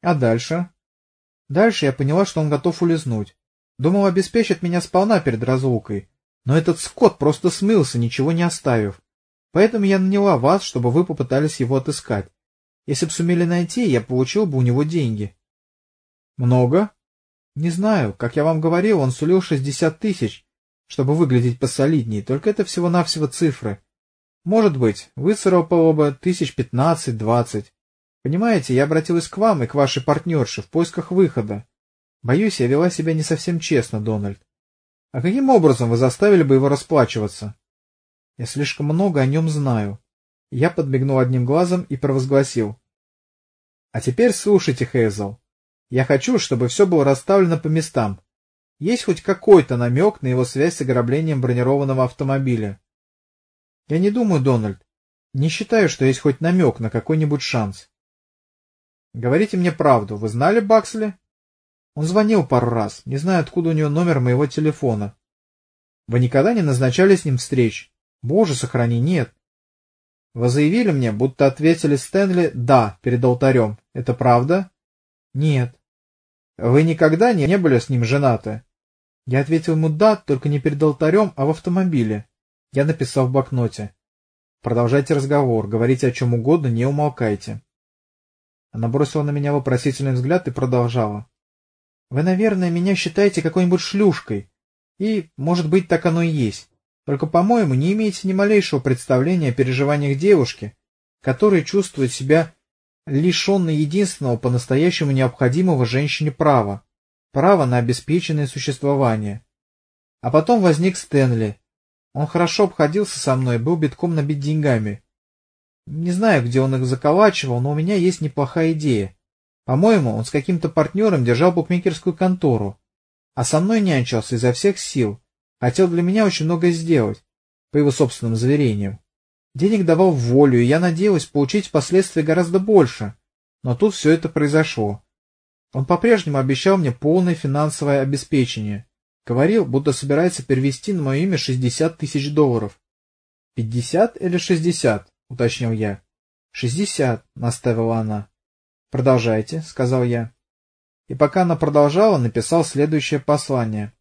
А дальше? Дальше я поняла, что он готов улизнуть. Думал, обеспечит меня сполна перед разлукой. Но этот скот просто смылся, ничего не оставив. Поэтому я наняла вас, чтобы вы попытались его отыскать. Если б сумели найти, я получил бы у него деньги. Много? Не знаю. Как я вам говорил, он сулил шестьдесят тысяч, чтобы выглядеть посолиднее, только это всего-навсего цифры. Может быть, выцарапало бы тысяч пятнадцать-двадцать. Понимаете, я обратилась к вам и к вашей партнерше в поисках выхода. Боюсь, я вела себя не совсем честно, Дональд. А каким образом вы заставили бы его расплачиваться? Я слишком много о нем знаю. Я подмигнул одним глазом и провозгласил. А теперь слушайте, Хейзел. Я хочу, чтобы все было расставлено по местам. Есть хоть какой-то намек на его связь с ограблением бронированного автомобиля? Я не думаю, Дональд. Не считаю, что есть хоть намек на какой-нибудь шанс. Говорите мне правду. Вы знали Баксли? Он звонил пару раз. Не знаю, откуда у него номер моего телефона. Вы никогда не назначали с ним встреч? Боже, сохрани, нет. Вы заявили мне, будто ответили Стэнли «да» перед алтарем. Это правда? Нет. Вы никогда не, были с ним женаты? Я ответил ему «да», только не перед алтарем, а в автомобиле. Я написал в блокноте. Продолжайте разговор, говорите о чем угодно, не умолкайте. Она бросила на меня вопросительный взгляд и продолжала. — Вы, наверное, меня считаете какой-нибудь шлюшкой. И, может быть, так оно и есть. Только, по-моему, не имеете ни малейшего представления о переживаниях девушки, которая чувствует себя лишенной единственного по-настоящему необходимого женщине права, права на обеспеченное существование. А потом возник Стэнли. Он хорошо обходился со мной, был битком набит деньгами. Не знаю, где он их заколачивал, но у меня есть неплохая идея. По-моему, он с каким-то партнером держал букмекерскую контору, а со мной нянчился изо всех сил. Хотел для меня очень многое сделать, по его собственным заверениям. Денег давал в волю, и я надеялась получить впоследствии гораздо больше. Но тут все это произошло. Он по-прежнему обещал мне полное финансовое обеспечение. Говорил, будто собирается перевести на мое имя шестьдесят тысяч долларов. Пятьдесят или шестьдесят? — уточнил я. — Шестьдесят, — наставила она. — Продолжайте, — сказал я. И пока она продолжала, написал следующее послание.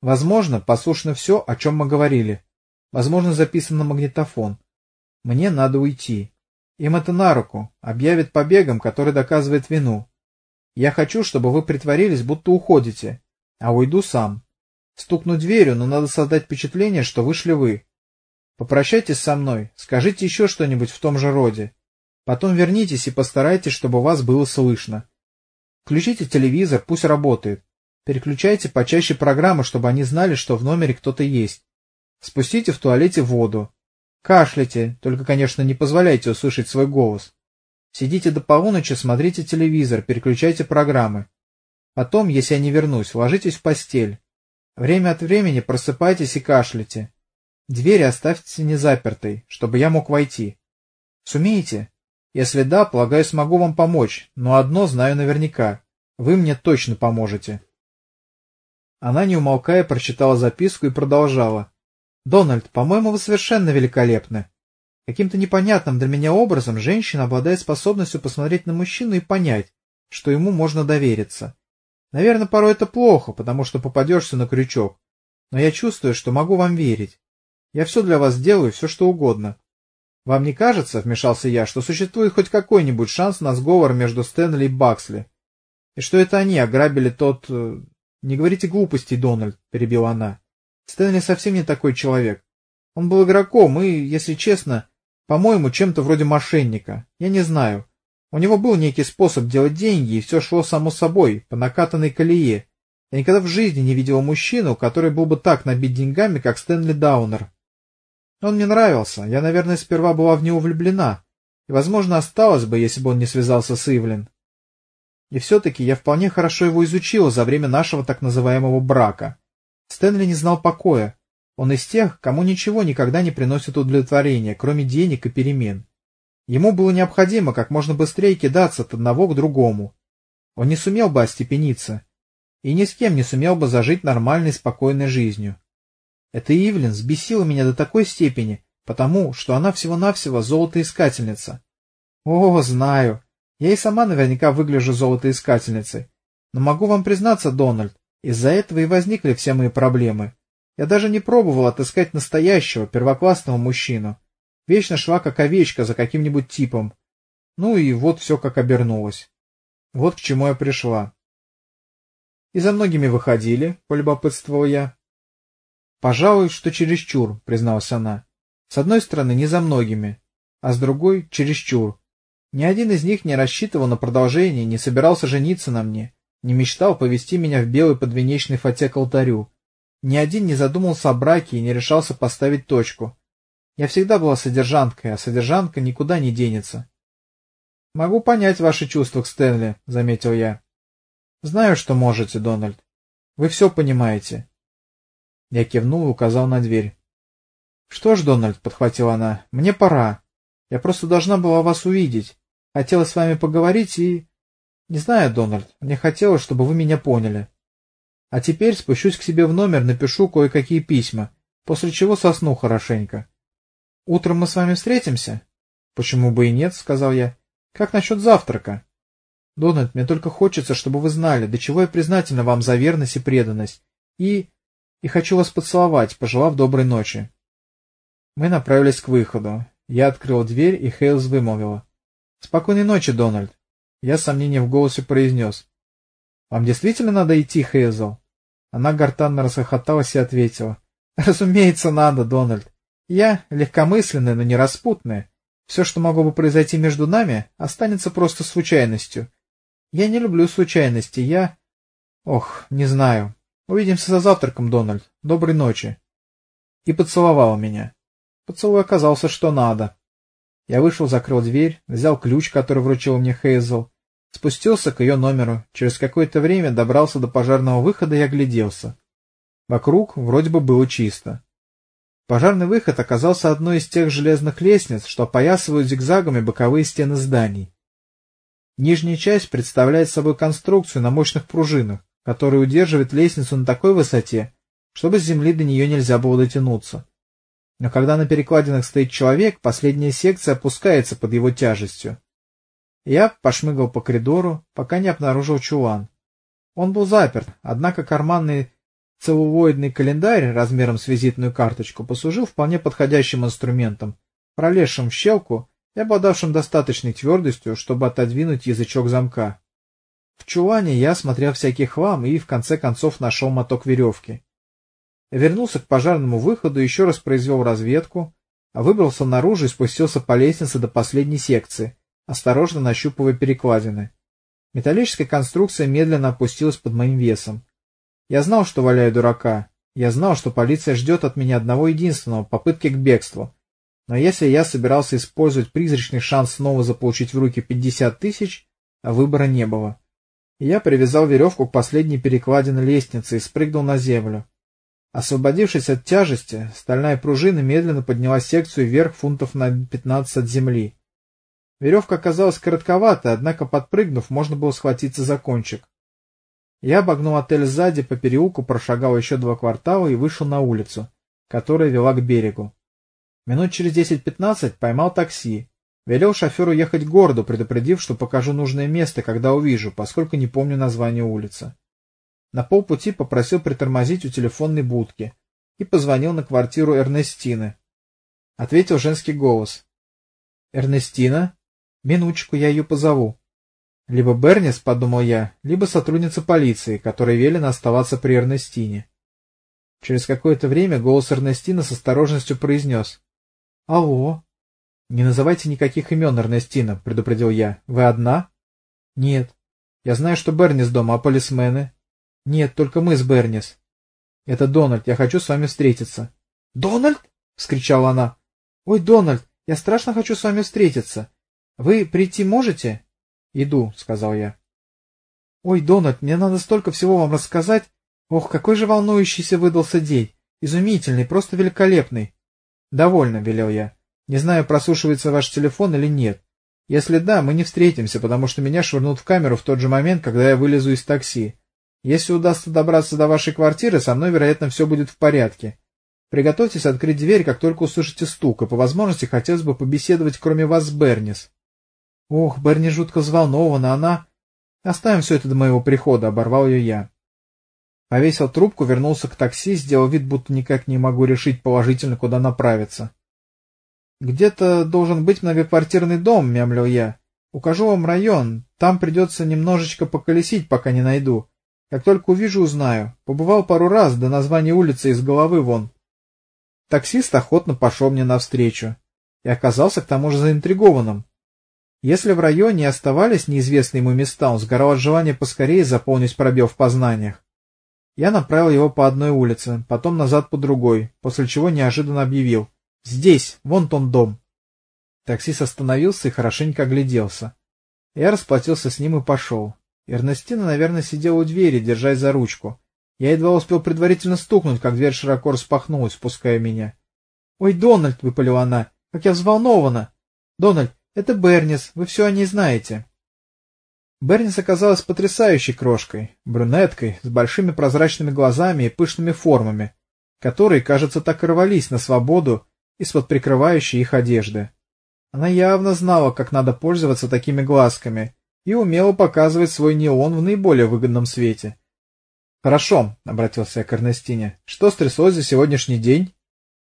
Возможно, послушно все, о чем мы говорили. Возможно, записано на магнитофон. Мне надо уйти. Им это на руку, объявят побегом, который доказывает вину. Я хочу, чтобы вы притворились, будто уходите, а уйду сам. Стукну дверью, но надо создать впечатление, что вышли вы. Попрощайтесь со мной, скажите еще что-нибудь в том же роде. Потом вернитесь и постарайтесь, чтобы вас было слышно. Включите телевизор, пусть работает. Переключайте почаще программы, чтобы они знали, что в номере кто-то есть. Спустите в туалете воду. Кашляйте, только, конечно, не позволяйте услышать свой голос. Сидите до полуночи, смотрите телевизор, переключайте программы. Потом, если я не вернусь, ложитесь в постель. Время от времени просыпайтесь и кашляйте. Дверь оставьте незапертой, чтобы я мог войти. Сумеете? Если да, полагаю, смогу вам помочь, но одно знаю наверняка. Вы мне точно поможете. Она, не умолкая, прочитала записку и продолжала. «Дональд, по-моему, вы совершенно великолепны. Каким-то непонятным для меня образом женщина обладает способностью посмотреть на мужчину и понять, что ему можно довериться. Наверное, порой это плохо, потому что попадешься на крючок, но я чувствую, что могу вам верить. Я все для вас сделаю, все что угодно. Вам не кажется, — вмешался я, — что существует хоть какой-нибудь шанс на сговор между Стэнли и Баксли? И что это они ограбили тот... Э, не говорите глупостей, Дональд, — перебила она. Стэнли совсем не такой человек. Он был игроком и, если честно, по-моему, чем-то вроде мошенника. Я не знаю. У него был некий способ делать деньги, и все шло само собой, по накатанной колее. Я никогда в жизни не видела мужчину, который был бы так набит деньгами, как Стэнли Даунер. Он мне нравился, я, наверное, сперва была в него влюблена, и, возможно, осталась бы, если бы он не связался с Ивлин. И все-таки я вполне хорошо его изучила за время нашего так называемого брака. Стэнли не знал покоя. Он из тех, кому ничего никогда не приносит удовлетворения, кроме денег и перемен. Ему было необходимо как можно быстрее кидаться от одного к другому. Он не сумел бы остепениться и ни с кем не сумел бы зажить нормальной спокойной жизнью. Эта Ивлин взбесила меня до такой степени, потому что она всего-навсего золотоискательница. О, знаю. Я и сама наверняка выгляжу золотоискательницей. Но могу вам признаться, Дональд, из-за этого и возникли все мои проблемы. Я даже не пробовал отыскать настоящего, первоклассного мужчину. Вечно шла как овечка за каким-нибудь типом. Ну и вот все как обернулось. Вот к чему я пришла. — И за многими выходили, — полюбопытствовал я. — Пожалуй, что чересчур, — призналась она. — С одной стороны, не за многими, а с другой — чересчур. Ни один из них не рассчитывал на продолжение, не собирался жениться на мне, не мечтал повести меня в белый подвенечный фате к алтарю. Ни один не задумался о браке и не решался поставить точку. Я всегда была содержанкой, а содержанка никуда не денется. — Могу понять ваши чувства к Стэнли, — заметил я. — Знаю, что можете, Дональд. Вы все понимаете. Я кивнул и указал на дверь. — Что ж, Дональд, — подхватила она, — мне пора. Я просто должна была вас увидеть. Хотела с вами поговорить и... Не знаю, Дональд, мне хотелось, чтобы вы меня поняли. А теперь спущусь к себе в номер, напишу кое-какие письма, после чего сосну хорошенько. Утром мы с вами встретимся? Почему бы и нет, сказал я. Как насчет завтрака? Дональд, мне только хочется, чтобы вы знали, до чего я признательна вам за верность и преданность. И... и хочу вас поцеловать, пожелав доброй ночи. Мы направились к выходу. Я открыл дверь, и Хейлс вымолвила. — Спокойной ночи, Дональд. Я с сомнением в голосе произнес. — Вам действительно надо идти, Хейзел? Она гортанно расхохоталась и ответила. — Разумеется, надо, Дональд. Я легкомысленная, но не распутная. Все, что могло бы произойти между нами, останется просто случайностью. Я не люблю случайности, я... Ох, не знаю. Увидимся за завтраком, Дональд. Доброй ночи. И поцеловал меня. Поцелуй оказался что надо. Я вышел, закрыл дверь, взял ключ, который вручил мне Хейзел, Спустился к ее номеру, через какое-то время добрался до пожарного выхода и огляделся. Вокруг вроде бы было чисто. Пожарный выход оказался одной из тех железных лестниц, что опоясывают зигзагами боковые стены зданий. Нижняя часть представляет собой конструкцию на мощных пружинах, которая удерживает лестницу на такой высоте, чтобы с земли до нее нельзя было дотянуться. Но когда на перекладинах стоит человек, последняя секция опускается под его тяжестью. Я пошмыгал по коридору, пока не обнаружил чулан. Он был заперт, однако карманный целлулоидный календарь размером с визитную карточку послужил вполне подходящим инструментом, пролезшим в щелку и обладавшим достаточной твердостью, чтобы отодвинуть язычок замка. В чулане я смотрел всякий хлам и в конце концов нашел моток веревки. Вернулся к пожарному выходу, еще раз произвел разведку, выбрался наружу и спустился по лестнице до последней секции, осторожно нащупывая перекладины. Металлическая конструкция медленно опустилась под моим весом. Я знал, что валяю дурака. Я знал, что полиция ждет от меня одного единственного — попытки к бегству. Но если я собирался использовать призрачный шанс снова заполучить в руки пятьдесят тысяч, выбора не было. Я привязал веревку к последней перекладине лестницы и спрыгнул на землю. Освободившись от тяжести, стальная пружина медленно подняла секцию вверх фунтов на пятнадцать от земли. Веревка оказалась коротковата, однако, подпрыгнув, можно было схватиться за кончик. Я обогнул отель сзади, по переулку прошагал еще два квартала и вышел на улицу, которая вела к берегу. Минут через десять-пятнадцать поймал такси. Велел шоферу ехать к городу, предупредив, что покажу нужное место, когда увижу, поскольку не помню название улицы. На полпути попросил притормозить у телефонной будки и позвонил на квартиру Эрнестины. Ответил женский голос. — Эрнестина? Минуточку, я ее позову. Либо Бернис, подумал я, либо сотрудница полиции, которой велено оставаться при Эрнестине. Через какое-то время голос Эрнестина с осторожностью произнес. — Алло. — Не называйте никаких имен, Эрнестина, — предупредил я. — Вы одна? — Нет. Я знаю, что Бернис дома, а полисмены? — Нет, только мы с Бернис. — Это Дональд, я хочу с вами встретиться. — Дональд? — вскричала она. — Ой, Дональд, я страшно хочу с вами встретиться. Вы прийти можете? — Иду, — сказал я. — Ой, Дональд, мне надо столько всего вам рассказать. Ох, какой же волнующийся выдался день. Изумительный, просто великолепный. — Довольно, — велел я. Не знаю, просушивается ваш телефон или нет. Если да, мы не встретимся, потому что меня швырнут в камеру в тот же момент, когда я вылезу из такси. Если удастся добраться до вашей квартиры, со мной, вероятно, все будет в порядке. Приготовьтесь открыть дверь, как только услышите стук, и по возможности хотелось бы побеседовать, кроме вас, с Бернис. Ох, Берни жутко взволнована, она... Оставим все это до моего прихода, оборвал ее я. Повесил трубку, вернулся к такси, сделал вид, будто никак не могу решить положительно, куда направиться. «Где-то должен быть многоквартирный дом», — мямлил я. «Укажу вам район. Там придется немножечко поколесить, пока не найду. Как только увижу, узнаю. Побывал пару раз, до названия улицы из головы вон». Таксист охотно пошел мне навстречу и оказался к тому же заинтригованным. Если в районе оставались неизвестные ему места, он сгорал от желания поскорее заполнить пробел в познаниях. Я направил его по одной улице, потом назад по другой, после чего неожиданно объявил. Здесь, вон тот дом. Таксист остановился и хорошенько огляделся. Я расплатился с ним и пошел. Эрнестина, наверное, сидела у двери, держась за ручку. Я едва успел предварительно стукнуть, как дверь широко распахнулась, впуская меня. — Ой, Дональд! — выпалила она. — Как я взволнована! — Дональд, это Бернис, вы все о ней знаете. Бернис оказалась потрясающей крошкой, брюнеткой, с большими прозрачными глазами и пышными формами, которые, кажется, так рвались на свободу, из-под прикрывающей их одежды. Она явно знала, как надо пользоваться такими глазками, и умела показывать свой неон в наиболее выгодном свете. — Хорошо, — обратился я к Эрнестине. — Что стряслось за сегодняшний день?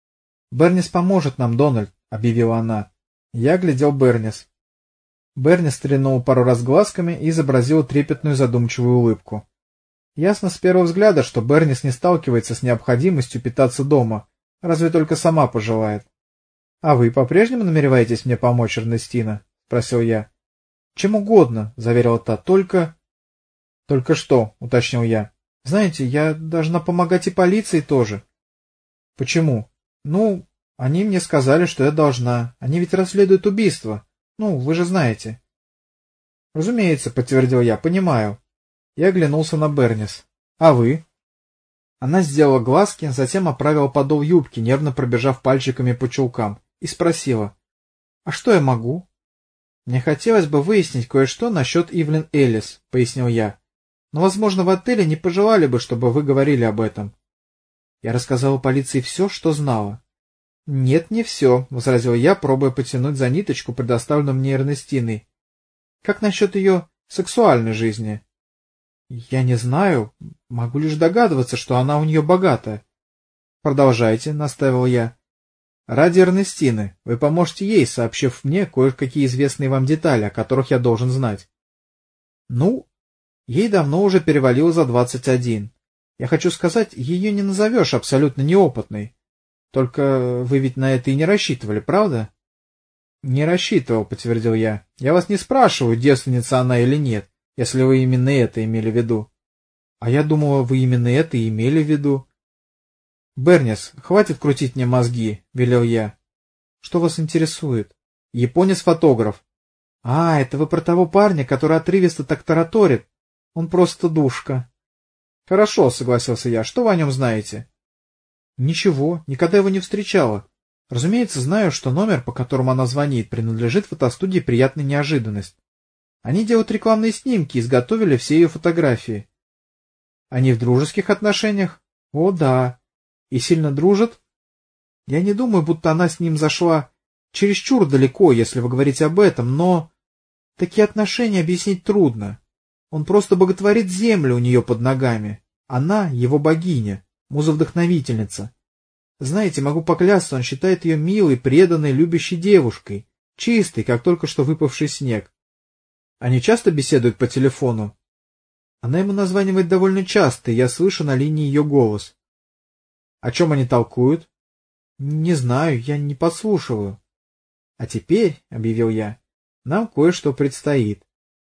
— Бернис поможет нам, Дональд, — объявила она. Я глядел Бернис. Бернис стрянул пару раз глазками и изобразил трепетную задумчивую улыбку. Ясно с первого взгляда, что Бернис не сталкивается с необходимостью питаться дома, Разве только сама пожелает. — А вы по-прежнему намереваетесь мне помочь, Эрнестина? — спросил я. — Чем угодно, — заверила та, — только... — Только что, — уточнил я. — Знаете, я должна помогать и полиции тоже. — Почему? — Ну, они мне сказали, что я должна. Они ведь расследуют убийство. Ну, вы же знаете. — Разумеется, — подтвердил я, — понимаю. Я оглянулся на Бернис. — А вы? Она сделала глазки, затем оправила подол юбки, нервно пробежав пальчиками по чулкам, и спросила. — А что я могу? — Мне хотелось бы выяснить кое-что насчет Ивлин Элис, — пояснил я. — Но, возможно, в отеле не пожелали бы, чтобы вы говорили об этом. Я рассказала полиции все, что знала. — Нет, не все, — возразил я, пробуя потянуть за ниточку, предоставленную мне Эрнестиной. — Как насчет ее сексуальной жизни? — Я не знаю. Могу лишь догадываться, что она у нее богатая. — Продолжайте, — наставил я. — Ради Эрнестины вы поможете ей, сообщив мне кое-какие известные вам детали, о которых я должен знать. — Ну, ей давно уже перевалило за двадцать один. Я хочу сказать, ее не назовешь абсолютно неопытной. Только вы ведь на это и не рассчитывали, правда? — Не рассчитывал, — подтвердил я. — Я вас не спрашиваю, девственница она или нет если вы именно это имели в виду. А я думала, вы именно это и имели в виду. Бернис, хватит крутить мне мозги, велел я. Что вас интересует? Японец-фотограф. А, это вы про того парня, который отрывисто так тараторит. Он просто душка. Хорошо, согласился я. Что вы о нем знаете? Ничего, никогда его не встречала. Разумеется, знаю, что номер, по которому она звонит, принадлежит фотостудии «Приятная неожиданность». Они делают рекламные снимки, изготовили все ее фотографии. Они в дружеских отношениях? О, да. И сильно дружат? Я не думаю, будто она с ним зашла чересчур далеко, если вы говорите об этом, но... Такие отношения объяснить трудно. Он просто боготворит землю у нее под ногами. Она — его богиня, муза-вдохновительница. Знаете, могу поклясться, он считает ее милой, преданной, любящей девушкой, чистой, как только что выпавший снег. Они часто беседуют по телефону? Она ему названивает довольно часто, и я слышу на линии ее голос. О чем они толкуют? Не знаю, я не подслушиваю. А теперь, — объявил я, — нам кое-что предстоит.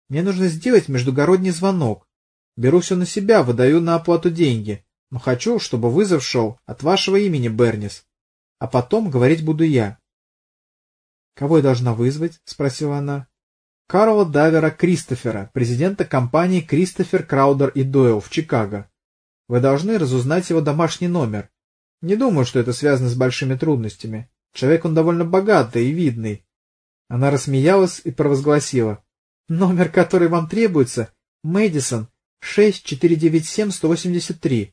Мне нужно сделать междугородний звонок. Беру все на себя, выдаю на оплату деньги, но хочу, чтобы вызов шел от вашего имени, Бернис. А потом говорить буду я. — Кого я должна вызвать? — спросила она. Карла Давера Кристофера, президента компании Кристофер Краудер и Дойл в Чикаго. Вы должны разузнать его домашний номер. Не думаю, что это связано с большими трудностями. Человек он довольно богатый и видный. Она рассмеялась и провозгласила. Номер, который вам требуется, Мэдисон, 6497-183.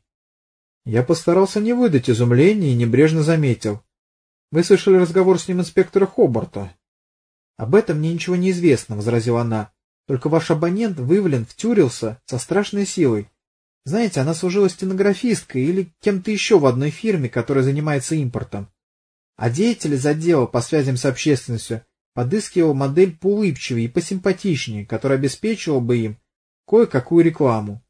Я постарался не выдать изумления и небрежно заметил. Вы слышали разговор с ним инспектора Хобарта? Об этом мне ничего не известно, — возразила она. Только ваш абонент выявлен, втюрился со страшной силой. Знаете, она служила стенографисткой или кем-то еще в одной фирме, которая занимается импортом. А деятель из отдела по связям с общественностью подыскивал модель поулыбчивее и посимпатичнее, которая обеспечивала бы им кое-какую рекламу.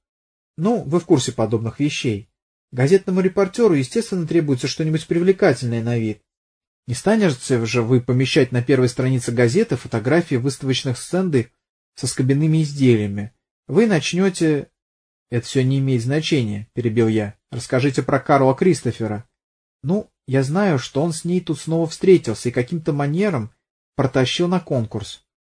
Ну, вы в курсе подобных вещей. Газетному репортеру, естественно, требуется что-нибудь привлекательное на вид. Не станете же вы помещать на первой странице газеты фотографии выставочных стенды со скобяными изделиями. Вы начнете... — Это все не имеет значения, — перебил я. — Расскажите про Карла Кристофера. — Ну, я знаю, что он с ней тут снова встретился и каким-то манером протащил на конкурс.